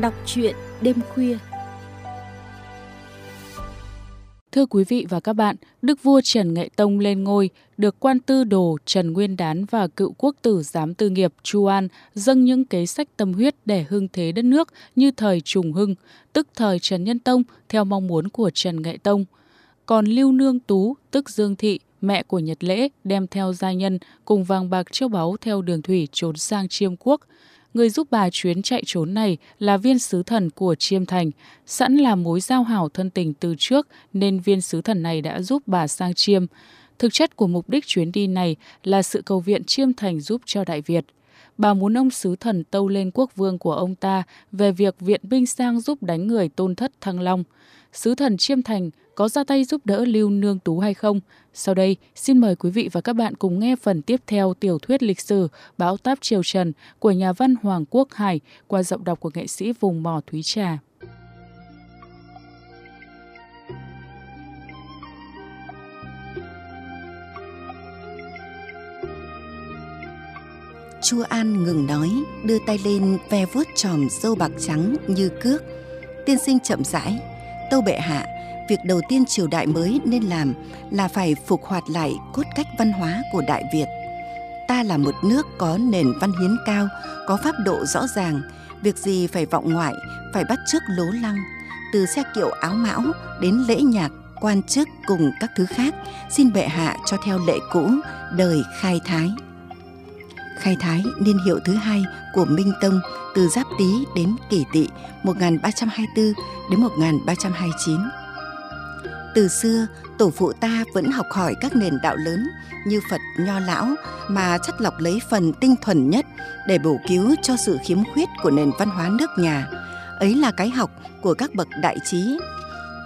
Đọc truyện đêm khuya Thưa quý vị và các bạn, Đức vua Trần Nghệ Tông lên ngôi, được quan tư đồ Trần Nguyên Đán và cựu quốc tử giám tư nghiệp Chu An dâng những kế sách tâm huyết để hưng thế đất nước như thời Trùng Hưng, tức thời Trần Nhân Tông theo mong muốn của Trần Nghệ Tông. Còn Lưu Nương Tú, tức Dương Thị, mẹ của Nhật Lễ, đem theo gia nhân cùng vàng bạc châu báu theo đường thủy trốn sang Chiêm Quốc – Người giúp bà chuyến chạy trốn này là viên sứ thần của Chiêm Thành, sẵn là mối giao hảo thân tình từ trước nên viên sứ thần này đã giúp bà sang Chiêm. Thực chất của mục đích chuyến đi này là sự cầu viện Chiêm Thành giúp cho Đại Việt. Bà muốn ông sứ thần tâu lên quốc vương của ông ta về việc viện binh sang giúp đánh người tôn thất Thăng Long. Sứ thần Chiêm Thành có ra tay giúp đỡ Lưu Nương Tú hay không? Sau đây, xin mời quý vị và các bạn cùng nghe phần tiếp theo tiểu thuyết lịch sử Bão táp Triều Trần của nhà văn Hoàng Quốc Hải qua giọng đọc của nghệ sĩ vùng mò Thúy Trà. Chu An ngừng nói, đưa tay lên ve vuốt tròm dâu bạc trắng như cước. Tiên sinh chậm rãi, tâu bệ hạ việc đầu tiên triều đại mới nên làm là phải phục hoạt lại cốt cách văn hóa của Đại Việt. Ta là một nước có nền văn hiến cao, có pháp độ rõ ràng, việc gì phải vọng ngoại, phải bắt chước lố lăng, từ xe kiệu áo mão đến lễ nhạc, quan chức cùng các thứ khác, xin bệ hạ cho theo lệ cũ, đời khai thái. Khai Thái niên hiệu thứ hai của Minh Tông từ Giáp Tý đến Kỷ Tỵ 1324 đến 1329. Từ xưa, tổ phụ ta vẫn học hỏi các nền đạo lớn như Phật, Nho Lão mà chất lọc lấy phần tinh thuần nhất để bổ cứu cho sự khiếm khuyết của nền văn hóa nước nhà. Ấy là cái học của các bậc đại trí.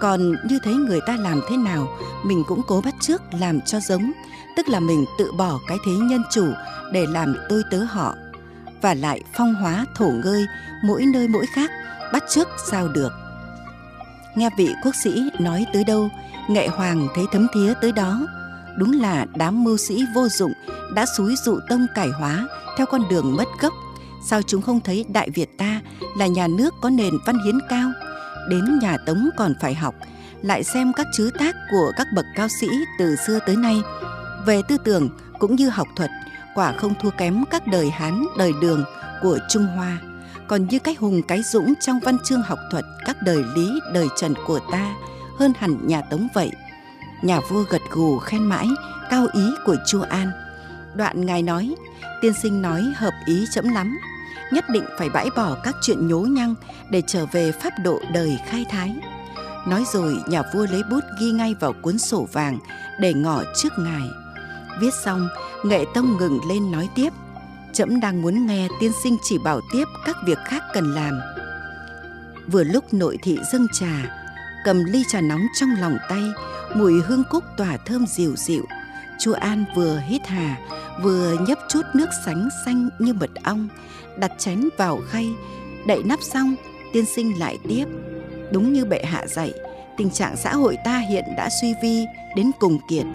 Còn như thấy người ta làm thế nào, mình cũng cố bắt chước làm cho giống, tức là mình tự bỏ cái thế nhân chủ để làm tôi tớ họ. Và lại phong hóa thổ ngơi, mỗi nơi mỗi khác, bắt chước sao được nghe vị quốc sĩ nói tới đâu, nghệ hoàng thấy thấm thía tới đó. Đúng là đám mưu sĩ vô dụng đã xúi dụ tông cải hóa, theo con đường mất gốc. Sao chúng không thấy đại việt ta là nhà nước có nền văn hiến cao? Đến nhà tống còn phải học, lại xem các chứ tác của các bậc cao sĩ từ xưa tới nay. Về tư tưởng cũng như học thuật, quả không thua kém các đời hán, đời đường của trung hoa còn như cái hùng cái dũng trong văn chương học thuật các đời lý, đời trần của ta, hơn hẳn nhà tống vậy. Nhà vua gật gù khen mãi, cao ý của chu an. Đoạn ngài nói, tiên sinh nói hợp ý chấm lắm. Nhất định phải bãi bỏ các chuyện nhố nhăng để trở về pháp độ đời khai thái. Nói rồi nhà vua lấy bút ghi ngay vào cuốn sổ vàng để ngỏ trước ngài. Viết xong, nghệ tông ngừng lên nói tiếp trẫm đang muốn nghe tiên sinh chỉ bảo tiếp các việc khác cần làm. Vừa lúc nội thị dâng trà, cầm ly trà nóng trong lòng tay, mùi hương cúc tỏa thơm dịu dịu. Chu an vừa hít hà, vừa nhấp chút nước sánh xanh như mật ong, đặt chén vào khay. Đậy nắp xong, tiên sinh lại tiếp. Đúng như bệ hạ dạy, tình trạng xã hội ta hiện đã suy vi đến cùng kiệt.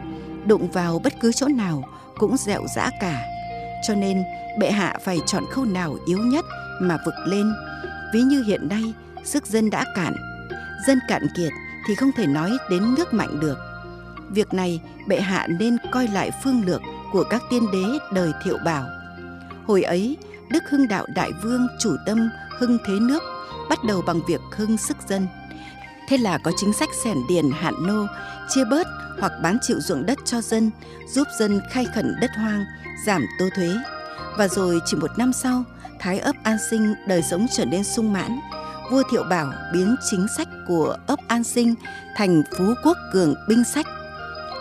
Đụng vào bất cứ chỗ nào cũng dẹo dã cả cho nên, bệ hạ phải chọn khâu nào yếu nhất mà vực lên. Ví như hiện nay, sức dân đã cạn. Dân cạn kiệt thì không thể nói đến nước mạnh được. Việc này, bệ hạ nên coi lại phương lược của các tiên đế đời thiệu bảo. Hồi ấy, đức hưng đạo đại vương chủ tâm hưng thế nước, bắt đầu bằng việc hưng sức dân. Thế là có chính sách xẻn điền hạn nô chia bớt hoặc bán chịu ruộng đất cho dân, giúp dân khai khẩn đất hoang, giảm tô thuế. Và rồi chỉ một năm sau, thái ấp an sinh đời sống trở nên sung mãn. Vua thiệu bảo biến chính sách của ấp an sinh thành phú quốc cường binh sách.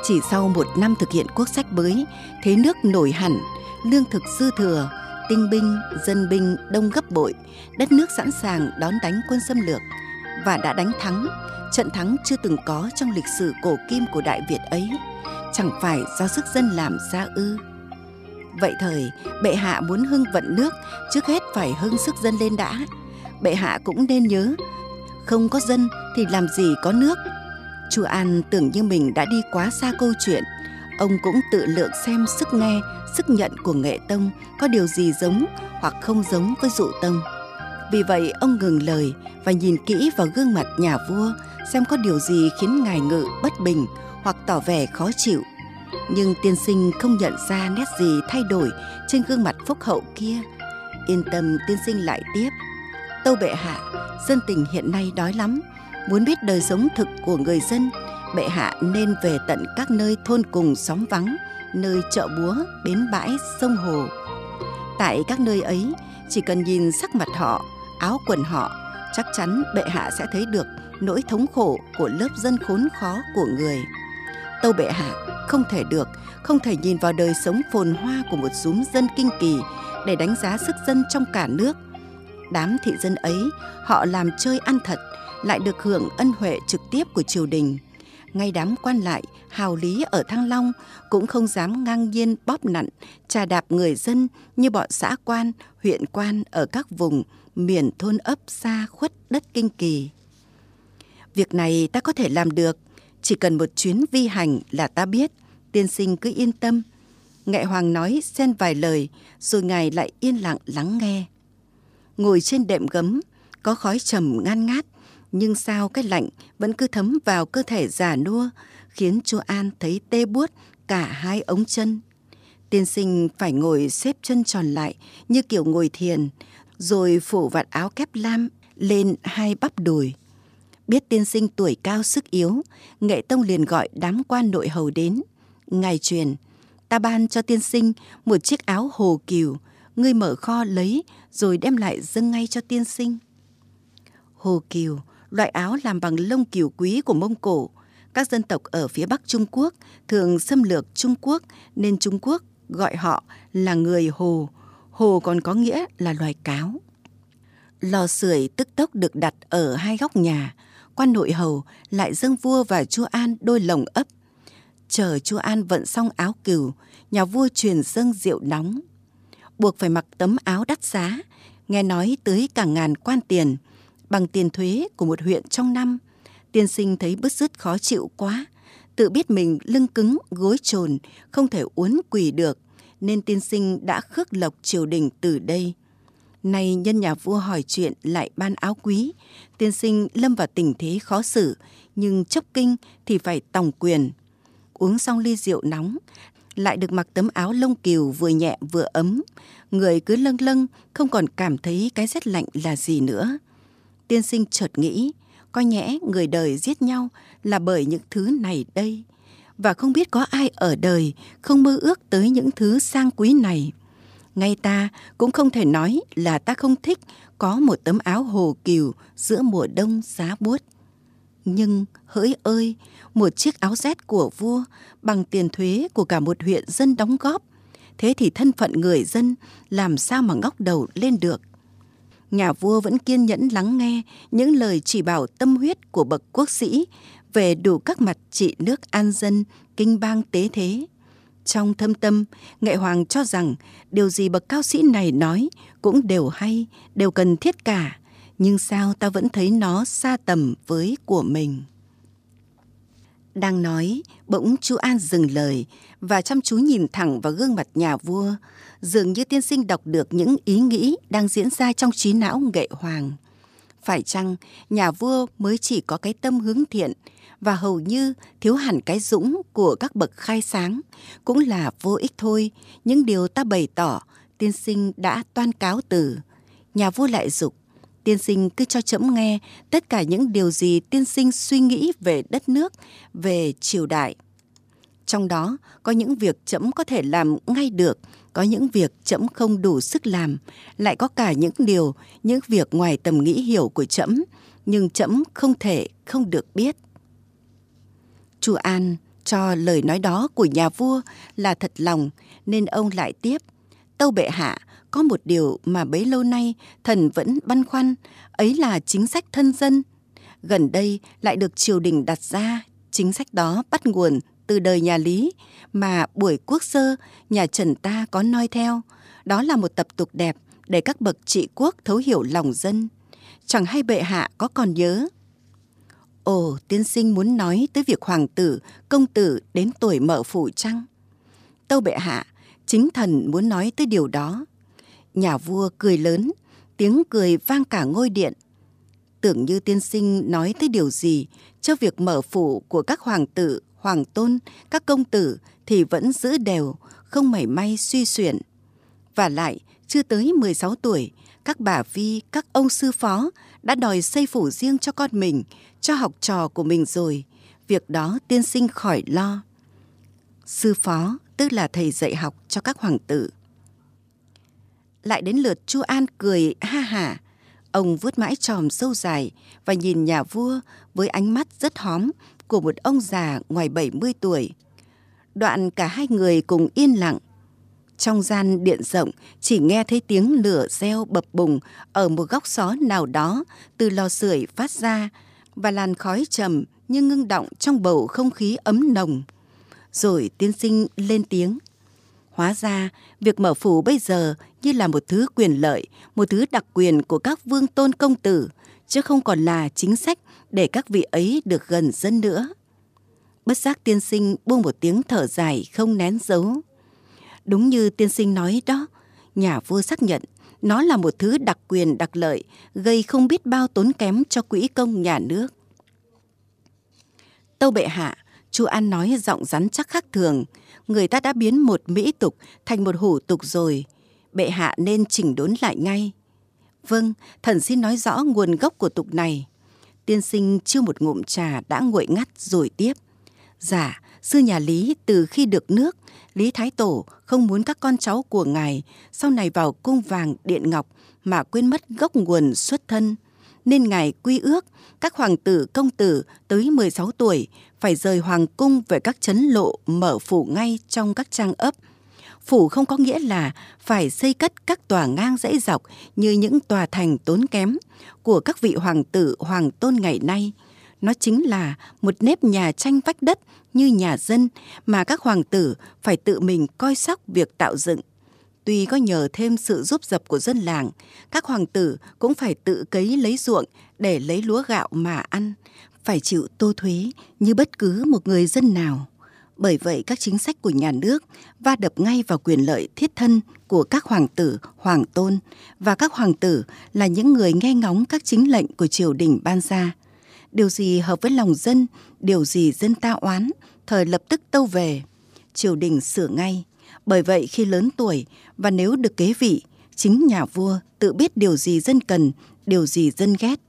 Chỉ sau một năm thực hiện quốc sách mới, thế nước nổi hẳn, lương thực dư thừa, tinh binh, dân binh đông gấp bội, đất nước sẵn sàng đón đánh quân xâm lược và đã đánh thắng trận thắng chưa từng có trong lịch sử cổ kim của đại việt ấy chẳng phải do sức dân làm ra ư Vậy thời, bệ hạ muốn hưng vận nước, trước hết phải hưng sức dân lên đã. Bệ hạ cũng nên nhớ, không có dân thì làm gì có nước. Chu An tưởng như mình đã đi quá xa câu chuyện. Ông cũng tự lượng xem sức nghe, sức nhận của nghệ tông có điều gì giống hoặc không giống với dụ tông. Vì vậy ông ngừng lời và nhìn kỹ vào gương mặt nhà vua xem có điều gì khiến ngài ngự bất bình hoặc tỏ vẻ khó chịu. Nhưng tiên sinh không nhận ra nét gì thay đổi trên gương mặt phúc hậu kia. Yên tâm tiên sinh lại tiếp. Tâu bệ hạ, dân tình hiện nay đói lắm, muốn biết đời sống thực của người dân, bệ hạ nên về tận các nơi thôn cùng xóm vắng, nơi chợ búa, bến bãi, sông hồ. Tại các nơi ấy, chỉ cần nhìn sắc mặt họ, áo quần họ, chắc chắn bệ hạ sẽ thấy được nỗi thống khổ của lớp dân khốn khó của người. Tâu bệ hạ không thể được, không thể nhìn vào đời sống phồn hoa của một súm dân kinh kỳ để đánh giá sức dân trong cả nước. Đám thị dân ấy, họ làm chơi ăn thật, lại được hưởng ân huệ trực tiếp của triều đình. Ngay đám quan lại, hào lý ở Thăng Long cũng không dám ngang nhiên bóp nặn, trà đạp người dân như bọn xã quan, huyện quan ở các vùng, miền thôn ấp xa khuất đất kinh kỳ. Việc này ta có thể làm được, chỉ cần một chuyến vi hành là ta biết, tiên sinh cứ yên tâm. nghệ Hoàng nói xen vài lời, rồi ngài lại yên lặng lắng nghe. Ngồi trên đệm gấm, có khói trầm ngan ngát, nhưng sao cái lạnh vẫn cứ thấm vào cơ thể già nua, khiến chu An thấy tê buốt cả hai ống chân. Tiên sinh phải ngồi xếp chân tròn lại như kiểu ngồi thiền, rồi phủ vạt áo kép lam lên hai bắp đùi. Biết tiên sinh tuổi cao sức yếu, nghệ tông liền gọi đám quan nội hầu đến. Ngài truyền, ta ban cho tiên sinh một chiếc áo hồ kiều, ngươi mở kho lấy rồi đem lại dâng ngay cho tiên sinh. Hồ kiều, loại áo làm bằng lông kiều quý của Mông Cổ. Các dân tộc ở phía Bắc Trung Quốc thường xâm lược Trung Quốc nên Trung Quốc gọi họ là người Hồ. Hồ còn có nghĩa là loài cáo. Lò sưởi tức tốc được đặt ở hai góc nhà. Quan nội hầu lại dâng vua và chúa An đôi lồng ấp. Chờ chúa An vận xong áo cừu, nhà vua truyền dâng rượu nóng. Buộc phải mặc tấm áo đắt giá, nghe nói tới cả ngàn quan tiền, bằng tiền thuế của một huyện trong năm. Tiên sinh thấy bứt rứt khó chịu quá, tự biết mình lưng cứng, gối trồn, không thể uốn quỳ được, nên tiên sinh đã khước lộc triều đình từ đây. Nay nhân nhà vua hỏi chuyện lại ban áo quý, tiên sinh lâm vào tình thế khó xử, nhưng chốc kinh thì phải tòng quyền. Uống xong ly rượu nóng, lại được mặc tấm áo lông kiều vừa nhẹ vừa ấm, người cứ lâng lâng không còn cảm thấy cái rét lạnh là gì nữa. Tiên sinh chợt nghĩ, có nhẽ người đời giết nhau là bởi những thứ này đây, và không biết có ai ở đời không mơ ước tới những thứ sang quý này. Ngay ta cũng không thể nói là ta không thích có một tấm áo hồ kiều giữa mùa đông giá buốt. Nhưng hỡi ơi, một chiếc áo rét của vua bằng tiền thuế của cả một huyện dân đóng góp, thế thì thân phận người dân làm sao mà ngóc đầu lên được. Nhà vua vẫn kiên nhẫn lắng nghe những lời chỉ bảo tâm huyết của bậc quốc sĩ về đủ các mặt trị nước an dân, kinh bang tế thế. Trong thâm tâm, Nghệ Hoàng cho rằng điều gì bậc cao sĩ này nói cũng đều hay, đều cần thiết cả, nhưng sao ta vẫn thấy nó xa tầm với của mình. Đang nói, bỗng chú An dừng lời và chăm chú nhìn thẳng vào gương mặt nhà vua, dường như tiên sinh đọc được những ý nghĩ đang diễn ra trong trí não nghệ hoàng. Phải chăng nhà vua mới chỉ có cái tâm hướng thiện và hầu như thiếu hẳn cái dũng của các bậc khai sáng. Cũng là vô ích thôi. Những điều ta bày tỏ, tiên sinh đã toan cáo từ. Nhà vua lại dục, tiên sinh cứ cho trẫm nghe tất cả những điều gì tiên sinh suy nghĩ về đất nước, về triều đại. Trong đó, có những việc trẫm có thể làm ngay được, có những việc trẫm không đủ sức làm. Lại có cả những điều, những việc ngoài tầm nghĩ hiểu của trẫm nhưng trẫm không thể, không được biết chu an cho lời nói đó của nhà vua là thật lòng, nên ông lại tiếp. Tâu bệ hạ có một điều mà bấy lâu nay thần vẫn băn khoăn, ấy là chính sách thân dân. Gần đây lại được triều đình đặt ra chính sách đó bắt nguồn từ đời nhà lý mà buổi quốc sơ, nhà trần ta có noi theo. Đó là một tập tục đẹp để các bậc trị quốc thấu hiểu lòng dân. Chẳng hay bệ hạ có còn nhớ ồ tiên sinh muốn nói tới việc hoàng tử công tử đến tuổi mở phủ trăng tâu bệ hạ chính thần muốn nói tới điều đó nhà vua cười lớn tiếng cười vang cả ngôi điện. Tưởng như tiên sinh nói tới điều gì, cho việc mở phủ của các hoàng tử, hoàng tôn, các công tử thì vẫn giữ đều, không mảy may suy xuyển. Và lại, chưa tới 16 tuổi, các bà vi, các ông sư phó đã đòi xây phủ riêng cho con mình, cho học trò của mình rồi. Việc đó tiên sinh khỏi lo. Sư phó, tức là thầy dạy học cho các hoàng tử. Lại đến lượt Chu An cười, ha hả. Ông vuốt mãi tròm sâu dài và nhìn nhà vua với ánh mắt rất hóm của một ông già ngoài 70 tuổi. Đoạn cả hai người cùng yên lặng. Trong gian điện rộng, chỉ nghe thấy tiếng lửa reo bập bùng ở một góc xó nào đó từ lò sưởi phát ra và làn khói trầm như ngưng động trong bầu không khí ấm nồng. Rồi tiên sinh lên tiếng. Hóa ra, việc mở phủ bây giờ như là một thứ quyền lợi, một thứ đặc quyền của các vương tôn công tử, chứ không còn là chính sách để các vị ấy được gần dân nữa. Bất giác tiên sinh buông một tiếng thở dài không nén giấu. Đúng như tiên sinh nói đó, nhà vua xác nhận nó là một thứ đặc quyền đặc lợi gây không biết bao tốn kém cho quỹ công nhà nước. Tâu bệ hạ, chu An nói giọng rắn chắc khác thường, người ta đã biến một mỹ tục thành một hủ tục rồi. Bệ hạ nên chỉnh đốn lại ngay. Vâng, thần xin nói rõ nguồn gốc của tục này. Tiên sinh chưa một ngụm trà đã nguội ngắt rồi tiếp. Dạ, sư nhà Lý từ khi được nước, Lý Thái Tổ không muốn các con cháu của ngài sau này vào cung vàng điện ngọc mà quên mất gốc nguồn xuất thân. Nên ngài quy ước các hoàng tử, công tử tới 16 tuổi phải rời hoàng cung về các chấn lộ mở phủ ngay trong các trang ấp. Phủ không có nghĩa là phải xây cất các tòa ngang dãy dọc như những tòa thành tốn kém của các vị hoàng tử, hoàng tôn ngày nay. Nó chính là một nếp nhà tranh vách đất như nhà dân mà các hoàng tử phải tự mình coi sóc việc tạo dựng. Tuy có nhờ thêm sự giúp dập của dân làng, các hoàng tử cũng phải tự cấy lấy ruộng để lấy lúa gạo mà ăn, phải chịu tô thuế như bất cứ một người dân nào. Bởi vậy các chính sách của nhà nước va đập ngay vào quyền lợi thiết thân của các hoàng tử, hoàng tôn và các hoàng tử là những người nghe ngóng các chính lệnh của triều đình ban ra. Điều gì hợp với lòng dân, điều gì dân ta oán, thời lập tức tâu về. Triều đình sửa ngay. Bởi vậy khi lớn tuổi và nếu được kế vị, chính nhà vua tự biết điều gì dân cần, điều gì dân ghét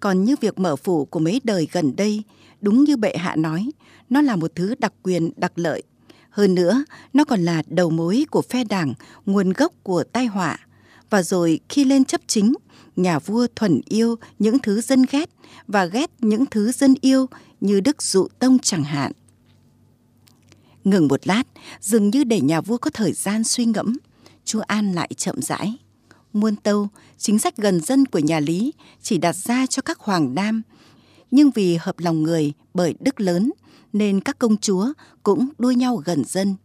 còn như việc mở phủ của mấy đời gần đây, đúng như bệ hạ nói, nó là một thứ đặc quyền đặc lợi. Hơn nữa, nó còn là đầu mối của phe đảng, nguồn gốc của tai họa. Và rồi khi lên chấp chính, nhà vua thuần yêu những thứ dân ghét và ghét những thứ dân yêu như Đức Dụ Tông chẳng hạn. Ngừng một lát, dường như để nhà vua có thời gian suy ngẫm, chúa An lại chậm rãi muôn tâu, chính sách gần dân của nhà Lý chỉ đặt ra cho các hoàng nam. Nhưng vì hợp lòng người bởi đức lớn, nên các công chúa cũng đua nhau gần dân.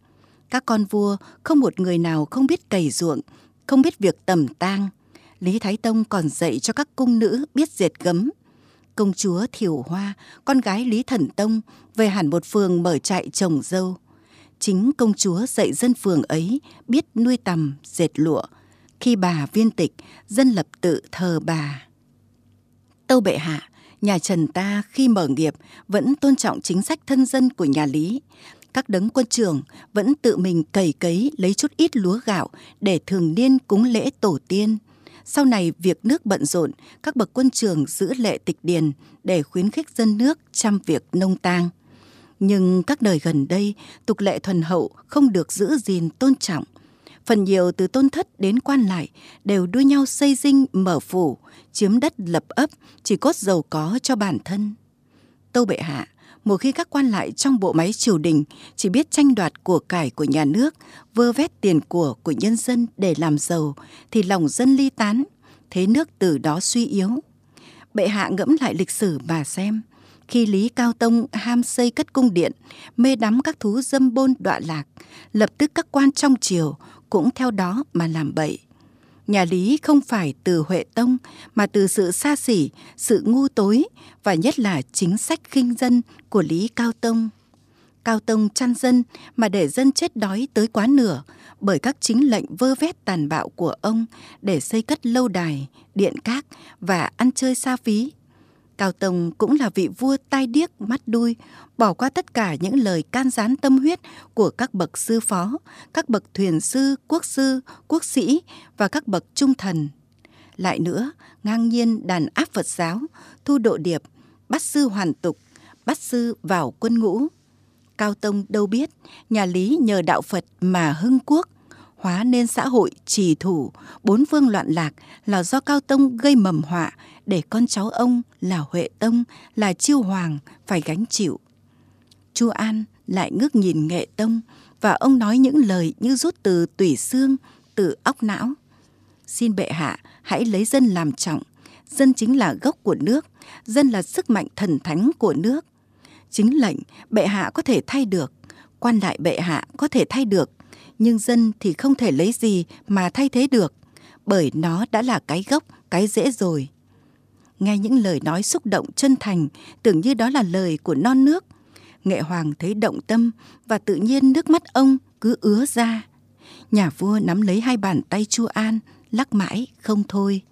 Các con vua không một người nào không biết cày ruộng, không biết việc tầm tang. Lý Thái Tông còn dạy cho các cung nữ biết dệt gấm. Công chúa Thiểu Hoa, con gái Lý Thần Tông, về hẳn một phường mở trại trồng dâu. Chính công chúa dạy dân phường ấy biết nuôi tầm, dệt lụa, khi bà viên tịch, dân lập tự thờ bà. Tâu bệ hạ, nhà Trần ta khi mở nghiệp vẫn tôn trọng chính sách thân dân của nhà Lý. Các đấng quân trưởng vẫn tự mình cày cấy lấy chút ít lúa gạo để thường niên cúng lễ tổ tiên. Sau này việc nước bận rộn, các bậc quân trường giữ lệ tịch điền để khuyến khích dân nước chăm việc nông tang. Nhưng các đời gần đây, tục lệ thuần hậu không được giữ gìn tôn trọng – phần nhiều từ tôn thất đến quan lại đều đua nhau xây dinh mở phủ chiếm đất lập ấp chỉ cốt giàu có cho bản thân tâu bệ hạ một khi các quan lại trong bộ máy triều đình chỉ biết tranh đoạt của cải của nhà nước vơ vét tiền của của nhân dân để làm giàu thì lòng dân ly tán thế nước từ đó suy yếu bệ hạ ngẫm lại lịch sử mà xem khi Lý Cao Tông ham xây cất cung điện, mê đắm các thú dâm bôn đọa lạc, lập tức các quan trong triều cũng theo đó mà làm bậy. Nhà Lý không phải từ Huệ Tông mà từ sự xa xỉ, sự ngu tối và nhất là chính sách khinh dân của Lý Cao Tông. Cao Tông chăn dân mà để dân chết đói tới quá nửa bởi các chính lệnh vơ vét tàn bạo của ông để xây cất lâu đài, điện các và ăn chơi xa phí. Cao Tông cũng là vị vua tai điếc mắt đuôi, bỏ qua tất cả những lời can gián tâm huyết của các bậc sư phó, các bậc thuyền sư, quốc sư, quốc sĩ và các bậc trung thần. Lại nữa, ngang nhiên đàn áp Phật giáo, thu độ điệp, bắt sư hoàn tục, bắt sư vào quân ngũ. Cao Tông đâu biết, nhà Lý nhờ đạo Phật mà hưng quốc, hóa nên xã hội trì thủ, bốn phương loạn lạc là do Cao Tông gây mầm họa để con cháu ông là Huệ Tông, là Chiêu Hoàng phải gánh chịu. Chu An lại ngước nhìn Nghệ Tông và ông nói những lời như rút từ tủy xương, từ óc não. Xin bệ hạ hãy lấy dân làm trọng, dân chính là gốc của nước, dân là sức mạnh thần thánh của nước. Chính lệnh bệ hạ có thể thay được, quan lại bệ hạ có thể thay được, nhưng dân thì không thể lấy gì mà thay thế được, bởi nó đã là cái gốc, cái dễ rồi. Nghe những lời nói xúc động chân thành, tưởng như đó là lời của non nước. Nghệ Hoàng thấy động tâm và tự nhiên nước mắt ông cứ ứa ra. Nhà vua nắm lấy hai bàn tay Chu An, lắc mãi không thôi.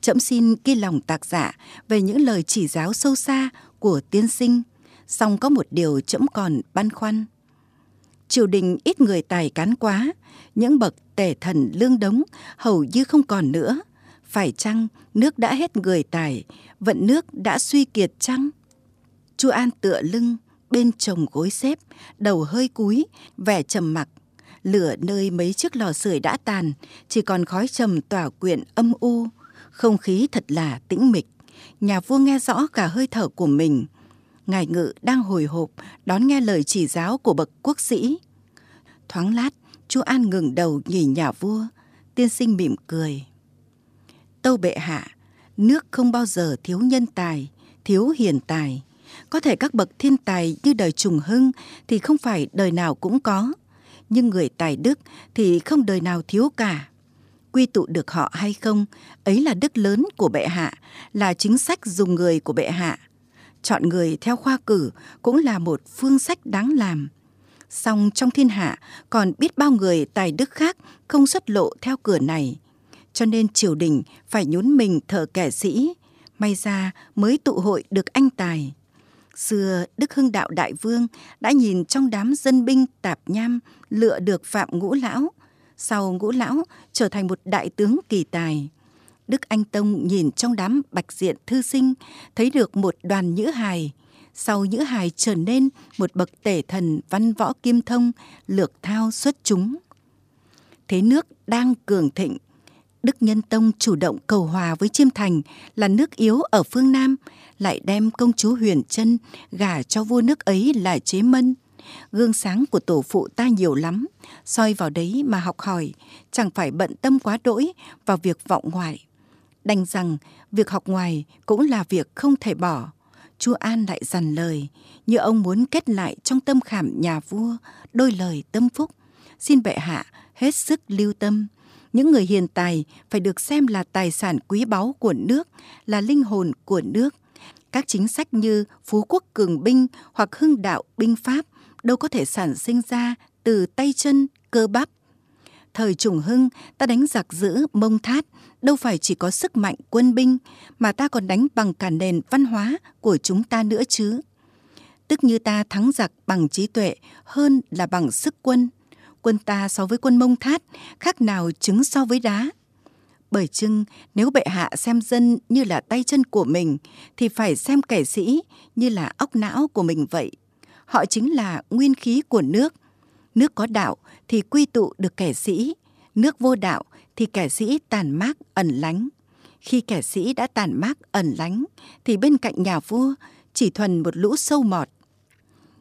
Trẫm xin ghi lòng tạc giả về những lời chỉ giáo sâu xa của tiên sinh, song có một điều trẫm còn băn khoăn. Triều đình ít người tài cán quá, những bậc tể thần lương đống hầu như không còn nữa. Phải chăng nước đã hết người tài, vận nước đã suy kiệt chăng? Chu An tựa lưng, bên chồng gối xếp, đầu hơi cúi, vẻ trầm mặc. Lửa nơi mấy chiếc lò sưởi đã tàn, chỉ còn khói trầm tỏa quyện âm u. Không khí thật là tĩnh mịch. Nhà vua nghe rõ cả hơi thở của mình. Ngài ngự đang hồi hộp đón nghe lời chỉ giáo của bậc quốc sĩ. Thoáng lát, chu An ngừng đầu nhìn nhà vua. Tiên sinh mỉm cười. Tâu bệ hạ, nước không bao giờ thiếu nhân tài, thiếu hiền tài. Có thể các bậc thiên tài như đời trùng hưng thì không phải đời nào cũng có. Nhưng người tài đức thì không đời nào thiếu cả. Quy tụ được họ hay không, ấy là đức lớn của bệ hạ, là chính sách dùng người của bệ hạ. Chọn người theo khoa cử cũng là một phương sách đáng làm. Song trong thiên hạ còn biết bao người tài đức khác không xuất lộ theo cửa này cho nên triều đình phải nhún mình thờ kẻ sĩ, may ra mới tụ hội được anh tài. Xưa Đức Hưng Đạo Đại Vương đã nhìn trong đám dân binh tạp nham lựa được Phạm Ngũ Lão, sau Ngũ Lão trở thành một đại tướng kỳ tài. Đức Anh Tông nhìn trong đám bạch diện thư sinh thấy được một đoàn nhữ hài, sau nhữ hài trở nên một bậc tể thần văn võ kim thông lược thao xuất chúng. Thế nước đang cường thịnh Đức Nhân Tông chủ động cầu hòa với Chiêm Thành là nước yếu ở phương Nam, lại đem công chúa Huyền Trân gả cho vua nước ấy là Chế Mân. Gương sáng của tổ phụ ta nhiều lắm, soi vào đấy mà học hỏi, chẳng phải bận tâm quá đỗi vào việc vọng ngoại. Đành rằng việc học ngoài cũng là việc không thể bỏ. Chu An lại dằn lời, như ông muốn kết lại trong tâm khảm nhà vua, đôi lời tâm phúc. Xin bệ hạ hết sức lưu tâm, những người hiền tài phải được xem là tài sản quý báu của nước, là linh hồn của nước. Các chính sách như phú quốc cường binh hoặc hưng đạo binh pháp đâu có thể sản sinh ra từ tay chân, cơ bắp. Thời trùng hưng, ta đánh giặc giữ mông thát, đâu phải chỉ có sức mạnh quân binh, mà ta còn đánh bằng cả nền văn hóa của chúng ta nữa chứ. Tức như ta thắng giặc bằng trí tuệ hơn là bằng sức quân quân ta so với quân mông thát, khác nào trứng so với đá. Bởi chưng nếu bệ hạ xem dân như là tay chân của mình, thì phải xem kẻ sĩ như là óc não của mình vậy. Họ chính là nguyên khí của nước. Nước có đạo thì quy tụ được kẻ sĩ, nước vô đạo thì kẻ sĩ tàn mát ẩn lánh. Khi kẻ sĩ đã tàn mát ẩn lánh, thì bên cạnh nhà vua chỉ thuần một lũ sâu mọt.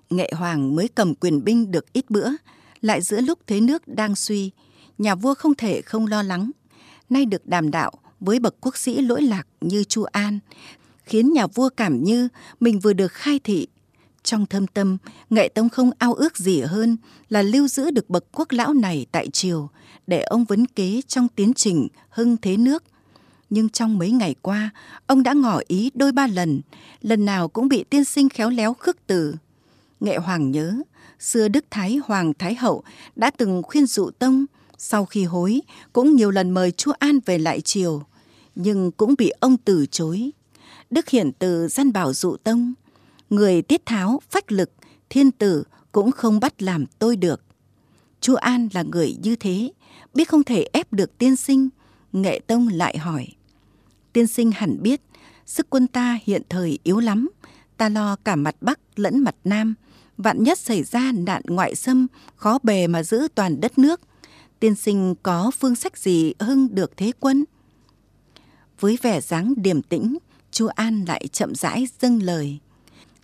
Nghệ hoàng mới cầm quyền binh được ít bữa lại giữa lúc thế nước đang suy, nhà vua không thể không lo lắng. Nay được đàm đạo với bậc quốc sĩ lỗi lạc như Chu An, khiến nhà vua cảm như mình vừa được khai thị. Trong thâm tâm, Nghệ Tông không ao ước gì hơn là lưu giữ được bậc quốc lão này tại triều để ông vấn kế trong tiến trình hưng thế nước. Nhưng trong mấy ngày qua, ông đã ngỏ ý đôi ba lần, lần nào cũng bị tiên sinh khéo léo khước từ. Nghệ Hoàng nhớ, Xưa Đức Thái Hoàng Thái Hậu đã từng khuyên dụ tông, sau khi hối cũng nhiều lần mời chúa An về lại triều, nhưng cũng bị ông từ chối. Đức Hiển Từ gian bảo dụ tông, người tiết tháo, phách lực, thiên tử cũng không bắt làm tôi được. chúa An là người như thế, biết không thể ép được tiên sinh, nghệ tông lại hỏi. Tiên sinh hẳn biết, sức quân ta hiện thời yếu lắm, ta lo cả mặt Bắc lẫn mặt Nam, vạn nhất xảy ra nạn ngoại xâm, khó bề mà giữ toàn đất nước. Tiên sinh có phương sách gì hưng được thế quân? Với vẻ dáng điềm tĩnh, Chu An lại chậm rãi dâng lời.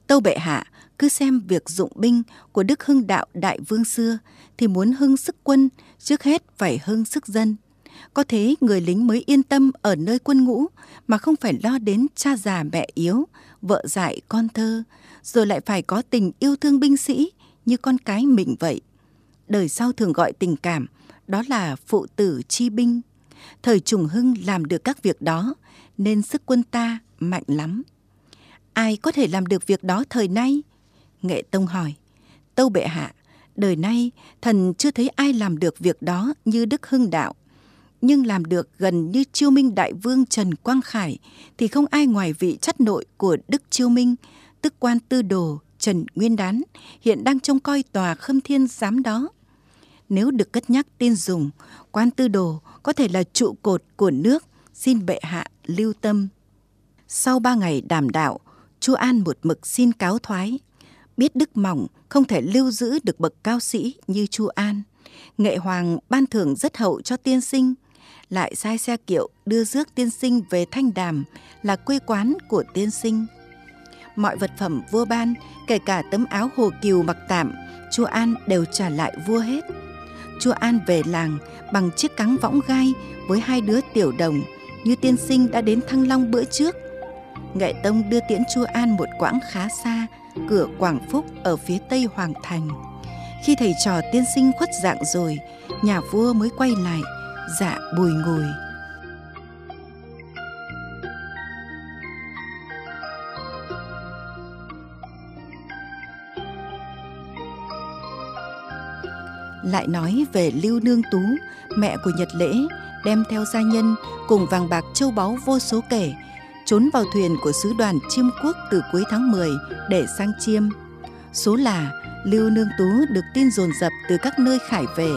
Tâu bệ hạ, cứ xem việc dụng binh của Đức Hưng Đạo Đại Vương xưa thì muốn hưng sức quân, trước hết phải hưng sức dân. Có thế người lính mới yên tâm ở nơi quân ngũ mà không phải lo đến cha già mẹ yếu, vợ dại con thơ, rồi lại phải có tình yêu thương binh sĩ như con cái mình vậy. Đời sau thường gọi tình cảm, đó là phụ tử chi binh. Thời Trùng Hưng làm được các việc đó, nên sức quân ta mạnh lắm. Ai có thể làm được việc đó thời nay? Nghệ Tông hỏi. Tâu bệ hạ, đời nay thần chưa thấy ai làm được việc đó như Đức Hưng Đạo. Nhưng làm được gần như Chiêu Minh Đại Vương Trần Quang Khải thì không ai ngoài vị chất nội của Đức Chiêu Minh, tức quan tư đồ Trần Nguyên Đán, hiện đang trông coi tòa khâm thiên giám đó. Nếu được cất nhắc tin dùng, quan tư đồ có thể là trụ cột của nước, xin bệ hạ lưu tâm. Sau ba ngày đàm đạo, Chu An một mực xin cáo thoái. Biết đức mỏng không thể lưu giữ được bậc cao sĩ như Chu An. Nghệ Hoàng ban thưởng rất hậu cho tiên sinh, lại sai xe kiệu đưa rước tiên sinh về Thanh Đàm là quê quán của tiên sinh. Mọi vật phẩm vua ban, kể cả tấm áo hồ kiều mặc tạm, chúa An đều trả lại vua hết. Chúa An về làng bằng chiếc cáng võng gai với hai đứa tiểu đồng như tiên sinh đã đến Thăng Long bữa trước. Nghệ Tông đưa tiễn chúa An một quãng khá xa, cửa Quảng Phúc ở phía tây Hoàng Thành. Khi thầy trò tiên sinh khuất dạng rồi, nhà vua mới quay lại, dạ bùi ngùi. Lại nói về Lưu Nương Tú, mẹ của Nhật Lễ, đem theo gia nhân cùng vàng bạc châu báu vô số kể, trốn vào thuyền của sứ đoàn Chiêm Quốc từ cuối tháng 10 để sang Chiêm. Số là Lưu Nương Tú được tin dồn dập từ các nơi khải về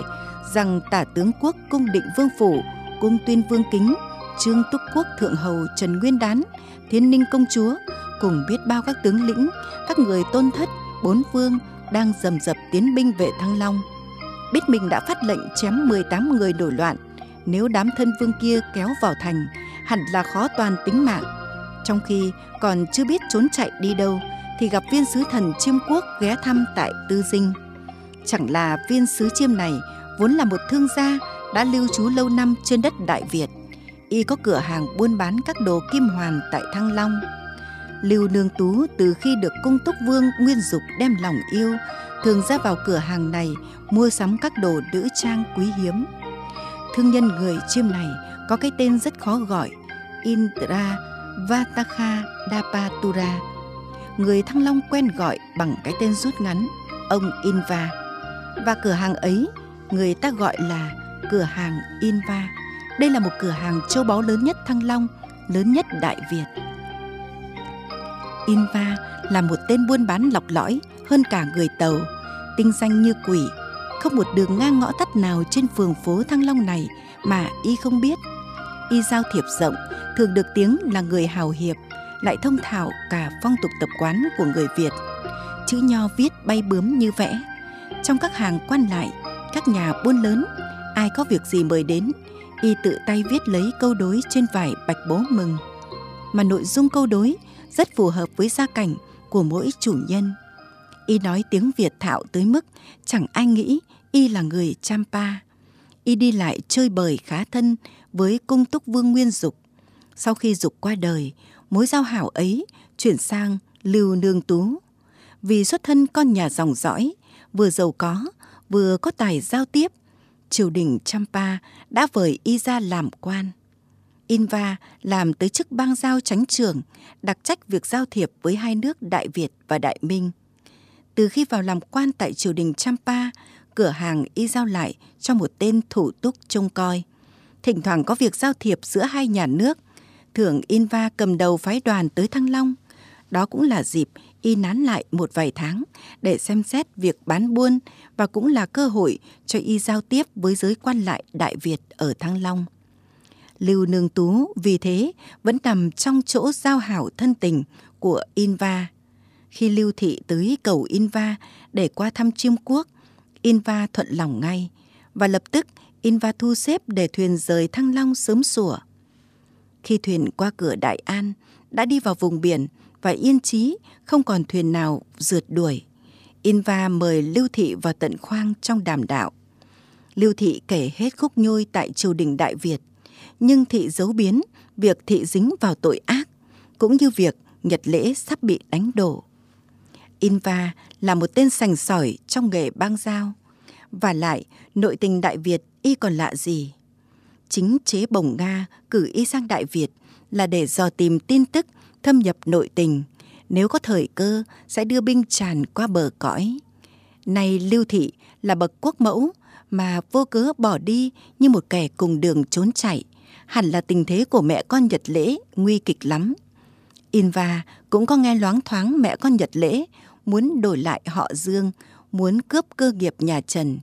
rằng tả tướng quốc cung định vương phủ, cung tuyên vương kính, trương túc quốc thượng hầu Trần Nguyên Đán, thiên ninh công chúa cùng biết bao các tướng lĩnh, các người tôn thất, bốn vương đang dầm dập tiến binh vệ Thăng Long biết mình đã phát lệnh chém 18 người nổi loạn. Nếu đám thân vương kia kéo vào thành, hẳn là khó toàn tính mạng. Trong khi còn chưa biết trốn chạy đi đâu, thì gặp viên sứ thần chiêm quốc ghé thăm tại Tư Dinh. Chẳng là viên sứ chiêm này vốn là một thương gia đã lưu trú lâu năm trên đất Đại Việt. Y có cửa hàng buôn bán các đồ kim hoàn tại Thăng Long. Lưu Nương Tú từ khi được cung túc vương Nguyên Dục đem lòng yêu, thường ra vào cửa hàng này mua sắm các đồ nữ trang quý hiếm. Thương nhân người chiêm này có cái tên rất khó gọi, Indra Vatakha Dapatura. Người Thăng Long quen gọi bằng cái tên rút ngắn, ông Inva. Và cửa hàng ấy, người ta gọi là cửa hàng Inva. Đây là một cửa hàng châu báu lớn nhất Thăng Long, lớn nhất Đại Việt. Inva là một tên buôn bán lọc lõi hơn cả người Tàu, tinh danh như quỷ không một đường ngang ngõ tắt nào trên phường phố Thăng Long này mà y không biết. Y giao thiệp rộng, thường được tiếng là người hào hiệp, lại thông thạo cả phong tục tập quán của người Việt. Chữ nho viết bay bướm như vẽ. Trong các hàng quan lại, các nhà buôn lớn, ai có việc gì mời đến, y tự tay viết lấy câu đối trên vải bạch bố mừng. Mà nội dung câu đối rất phù hợp với gia cảnh của mỗi chủ nhân. Y nói tiếng Việt thạo tới mức chẳng ai nghĩ y là người Champa. Y đi lại chơi bời khá thân với cung túc vương Nguyên Dục. Sau khi Dục qua đời, mối giao hảo ấy chuyển sang Lưu Nương Tú. Vì xuất thân con nhà dòng dõi, vừa giàu có, vừa có tài giao tiếp, triều đình Champa đã vời y ra làm quan. Inva làm tới chức bang giao chánh trưởng, đặc trách việc giao thiệp với hai nước Đại Việt và Đại Minh. Từ khi vào làm quan tại triều đình Champa, cửa hàng y giao lại cho một tên thủ túc trông coi. Thỉnh thoảng có việc giao thiệp giữa hai nhà nước. Thường Inva cầm đầu phái đoàn tới Thăng Long. Đó cũng là dịp y nán lại một vài tháng để xem xét việc bán buôn và cũng là cơ hội cho y giao tiếp với giới quan lại Đại Việt ở Thăng Long. Lưu Nương Tú vì thế vẫn nằm trong chỗ giao hảo thân tình của Inva. Khi Lưu Thị tới cầu Inva để qua thăm Chiêm Quốc, Inva thuận lòng ngay và lập tức Inva thu xếp để thuyền rời Thăng Long sớm sủa. Khi thuyền qua cửa Đại An, đã đi vào vùng biển và yên trí không còn thuyền nào rượt đuổi. Inva mời Lưu Thị vào tận khoang trong đàm đạo. Lưu Thị kể hết khúc nhôi tại triều đình Đại Việt, nhưng Thị giấu biến việc Thị dính vào tội ác, cũng như việc Nhật Lễ sắp bị đánh đổ. Inva là một tên sành sỏi trong nghề bang giao. Và lại, nội tình Đại Việt y còn lạ gì? Chính chế bổng Nga cử y sang Đại Việt là để dò tìm tin tức thâm nhập nội tình, nếu có thời cơ sẽ đưa binh tràn qua bờ cõi. Nay Lưu Thị là bậc quốc mẫu mà vô cớ bỏ đi như một kẻ cùng đường trốn chạy, hẳn là tình thế của mẹ con Nhật Lễ nguy kịch lắm. Inva cũng có nghe loáng thoáng mẹ con Nhật Lễ muốn đổi lại họ Dương, muốn cướp cơ nghiệp nhà Trần.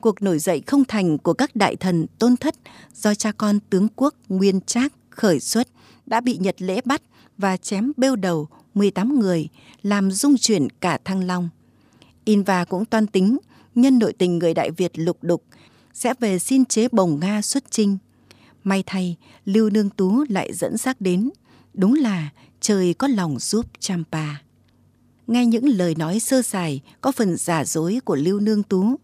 Cuộc nổi dậy không thành của các đại thần tôn thất do cha con tướng quốc Nguyên Trác khởi xuất đã bị Nhật Lễ bắt và chém bêu đầu 18 người, làm dung chuyển cả Thăng Long. Inva cũng toan tính, nhân nội tình người Đại Việt lục đục, sẽ về xin chế bồng Nga xuất chinh. May thay, Lưu Nương Tú lại dẫn xác đến. Đúng là trời có lòng giúp Champa. Nghe những lời nói sơ sài, có phần giả dối của Lưu Nương Tú,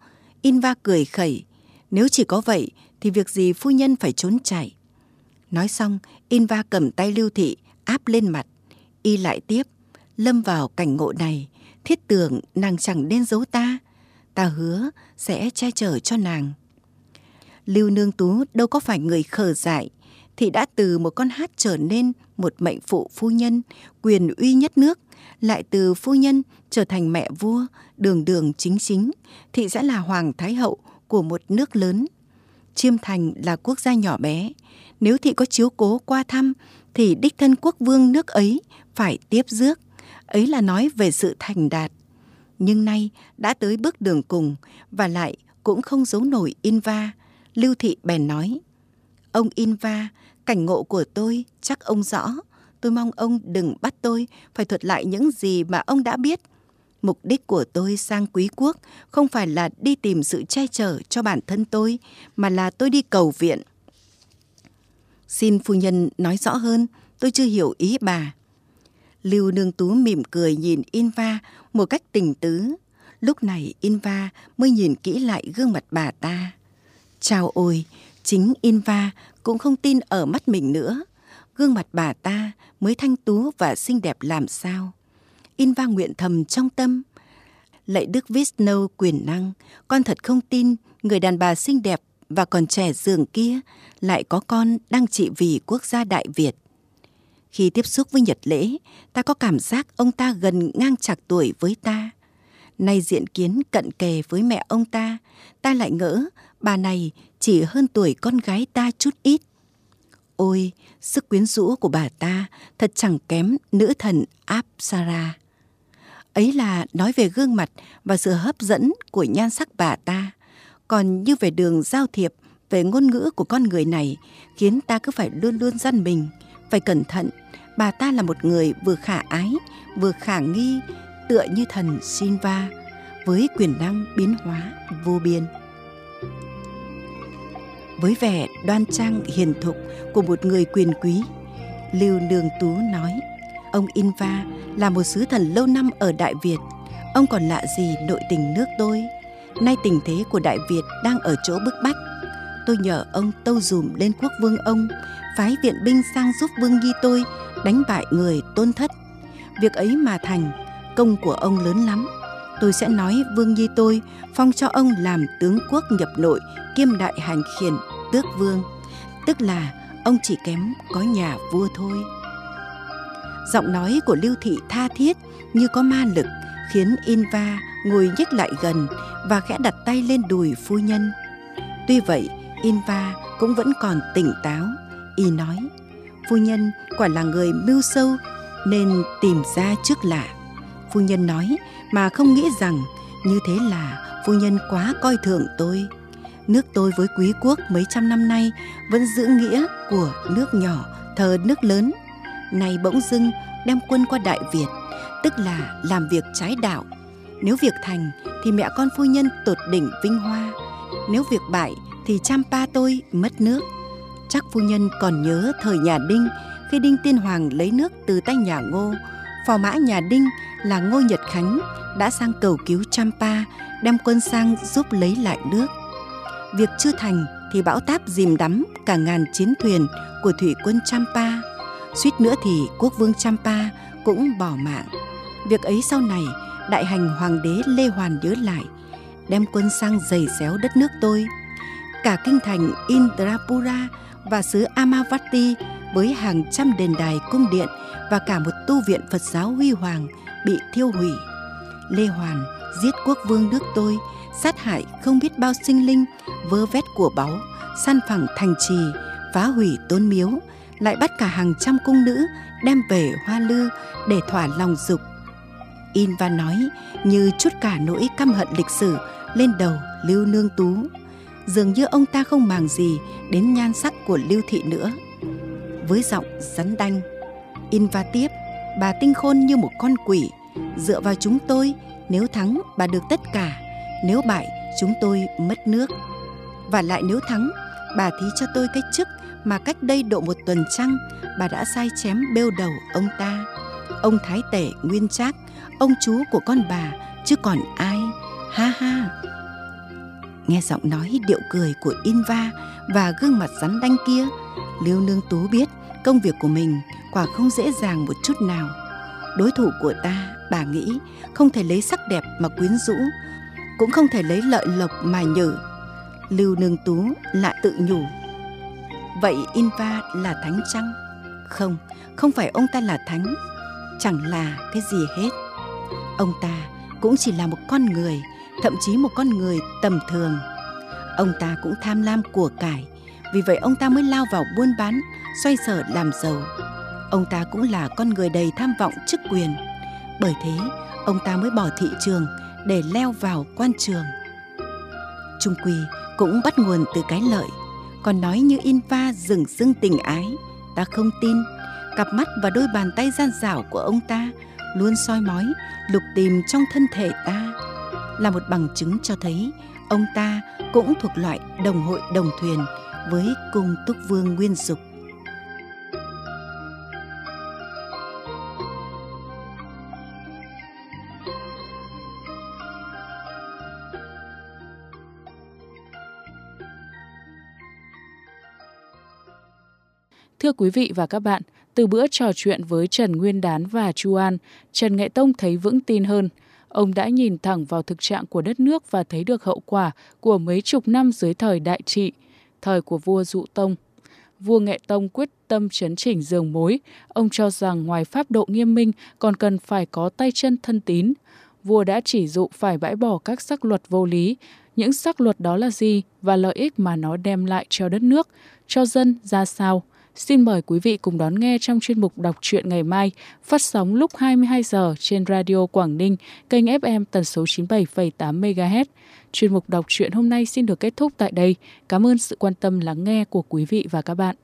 Inva cười khẩy. Nếu chỉ có vậy, thì việc gì phu nhân phải trốn chạy. Nói xong, Inva cầm tay Lưu Thị, áp lên mặt. Y lại tiếp, lâm vào cảnh ngộ này, thiết tưởng nàng chẳng nên giấu ta. Ta hứa sẽ che chở cho nàng. Lưu Nương Tú đâu có phải người khờ dại, thì đã từ một con hát trở nên một mệnh phụ phu nhân, quyền uy nhất nước, lại từ phu nhân trở thành mẹ vua, đường đường chính chính, thị sẽ là hoàng thái hậu của một nước lớn. Chiêm Thành là quốc gia nhỏ bé, nếu thị có chiếu cố qua thăm thì đích thân quốc vương nước ấy phải tiếp rước. Ấy là nói về sự thành đạt. Nhưng nay đã tới bước đường cùng và lại cũng không giấu nổi Inva. Lưu Thị bèn nói, Ông Inva, cảnh ngộ của tôi chắc ông rõ. Tôi mong ông đừng bắt tôi phải thuật lại những gì mà ông đã biết. Mục đích của tôi sang quý quốc không phải là đi tìm sự che chở cho bản thân tôi, mà là tôi đi cầu viện. Xin phu nhân nói rõ hơn, tôi chưa hiểu ý bà. Lưu Nương Tú mỉm cười nhìn Inva một cách tình tứ. Lúc này Inva mới nhìn kỹ lại gương mặt bà ta. Chào ôi, chính Inva cũng không tin ở mắt mình nữa. Gương mặt bà ta mới thanh tú và xinh đẹp làm sao. Inva nguyện thầm trong tâm. Lạy Đức Vishnu quyền năng, con thật không tin người đàn bà xinh đẹp và còn trẻ dường kia lại có con đang trị vì quốc gia Đại Việt. Khi tiếp xúc với Nhật Lễ, ta có cảm giác ông ta gần ngang chạc tuổi với ta. Nay diện kiến cận kề với mẹ ông ta, ta lại ngỡ bà này chỉ hơn tuổi con gái ta chút ít. Ôi, sức quyến rũ của bà ta thật chẳng kém nữ thần Apsara. Ấy là nói về gương mặt và sự hấp dẫn của nhan sắc bà ta. Còn như về đường giao thiệp, về ngôn ngữ của con người này khiến ta cứ phải luôn luôn dân mình, phải cẩn thận. Bà ta là một người vừa khả ái, vừa khả nghi, tựa như thần Sinva, với quyền năng biến hóa vô biên. Với vẻ đoan trang hiền thục của một người quyền quý, Lưu Nương Tú nói, ông Inva là một sứ thần lâu năm ở Đại Việt. Ông còn lạ gì nội tình nước tôi? Nay tình thế của Đại Việt đang ở chỗ bức bách. Tôi nhờ ông tâu dùm lên quốc vương ông, phái viện binh sang giúp vương nhi tôi đánh bại người tôn thất. Việc ấy mà thành, công của ông lớn lắm. Tôi sẽ nói vương nhi tôi phong cho ông làm tướng quốc nhập nội kiêm đại hành khiển tước vương, tức là ông chỉ kém có nhà vua thôi. Giọng nói của Lưu Thị tha thiết như có ma lực, khiến Inva ngồi nhích lại gần và khẽ đặt tay lên đùi phu nhân. Tuy vậy, Inva cũng vẫn còn tỉnh táo. Y nói, phu nhân quả là người mưu sâu nên tìm ra trước lạ. Phu nhân nói mà không nghĩ rằng như thế là phu nhân quá coi thường tôi. Nước tôi với quý quốc mấy trăm năm nay vẫn giữ nghĩa của nước nhỏ thờ nước lớn. nay bỗng dưng đem quân qua Đại Việt, tức là làm việc trái đạo. Nếu việc thành thì mẹ con phu nhân tột đỉnh vinh hoa. Nếu việc bại thì Champa tôi mất nước. Chắc phu nhân còn nhớ thời nhà Đinh khi Đinh Tiên Hoàng lấy nước từ tay nhà Ngô. Phò mã nhà Đinh là Ngô Nhật Khánh đã sang cầu cứu Champa đem quân sang giúp lấy lại nước. Việc chưa thành thì bão táp dìm đắm cả ngàn chiến thuyền của thủy quân Champa. Suýt nữa thì quốc vương Champa cũng bỏ mạng. Việc ấy sau này đại hành hoàng đế Lê Hoàn nhớ lại, đem quân sang giày xéo đất nước tôi. Cả kinh thành Indrapura và xứ Amavati với hàng trăm đền đài cung điện và cả một tu viện Phật giáo huy hoàng bị thiêu hủy. Lê Hoàn giết quốc vương nước tôi, sát hại không biết bao sinh linh, vơ vét của báu, săn phẳng thành trì, phá hủy tôn miếu, lại bắt cả hàng trăm cung nữ đem về hoa lư để thỏa lòng dục. In và nói như chút cả nỗi căm hận lịch sử lên đầu Lưu Nương Tú. Dường như ông ta không màng gì đến nhan sắc của Lưu Thị nữa. Với giọng rắn đanh, In và tiếp, bà tinh khôn như một con quỷ, dựa vào chúng tôi, nếu thắng bà được tất cả, nếu bại chúng tôi mất nước. Và lại nếu thắng, bà thí cho tôi cái chức mà cách đây độ một tuần trăng bà đã sai chém bêu đầu ông ta. Ông Thái Tể Nguyên Trác, ông chú của con bà, chứ còn ai, ha ha. Nghe giọng nói điệu cười của Inva và gương mặt rắn đanh kia, Lưu Nương Tú biết công việc của mình quả không dễ dàng một chút nào. Đối thủ của ta, bà nghĩ, không thể lấy sắc đẹp mà quyến rũ, cũng không thể lấy lợi lộc mà nhử. Lưu Nương Tú lại tự nhủ. Vậy Inva là thánh chăng? Không, không phải ông ta là thánh, chẳng là cái gì hết. Ông ta cũng chỉ là một con người, thậm chí một con người tầm thường. Ông ta cũng tham lam của cải, vì vậy ông ta mới lao vào buôn bán, xoay sở làm giàu. Ông ta cũng là con người đầy tham vọng chức quyền. Bởi thế, ông ta mới bỏ thị trường để leo vào quan trường. Trung Quy cũng bắt nguồn từ cái lợi, còn nói như in va rừng rưng tình ái, ta không tin. Cặp mắt và đôi bàn tay gian dảo của ông ta luôn soi mói, lục tìm trong thân thể ta, là một bằng chứng cho thấy ông ta cũng thuộc loại đồng hội đồng thuyền với cung túc vương nguyên dục Thưa quý vị và các bạn, từ bữa trò chuyện với Trần Nguyên Đán và Chu An, Trần Nghệ Tông thấy vững tin hơn. Ông đã nhìn thẳng vào thực trạng của đất nước và thấy được hậu quả của mấy chục năm dưới thời đại trị, thời của vua Dụ Tông. Vua Nghệ Tông quyết tâm chấn chỉnh giường mối. Ông cho rằng ngoài pháp độ nghiêm minh còn cần phải có tay chân thân tín. Vua đã chỉ dụ phải bãi bỏ các sắc luật vô lý. Những sắc luật đó là gì và lợi ích mà nó đem lại cho đất nước, cho dân ra sao? Xin mời quý vị cùng đón nghe trong chuyên mục đọc truyện ngày mai, phát sóng lúc 22 giờ trên Radio Quảng Ninh, kênh FM tần số 97,8 MHz. Chuyên mục đọc truyện hôm nay xin được kết thúc tại đây. Cảm ơn sự quan tâm lắng nghe của quý vị và các bạn.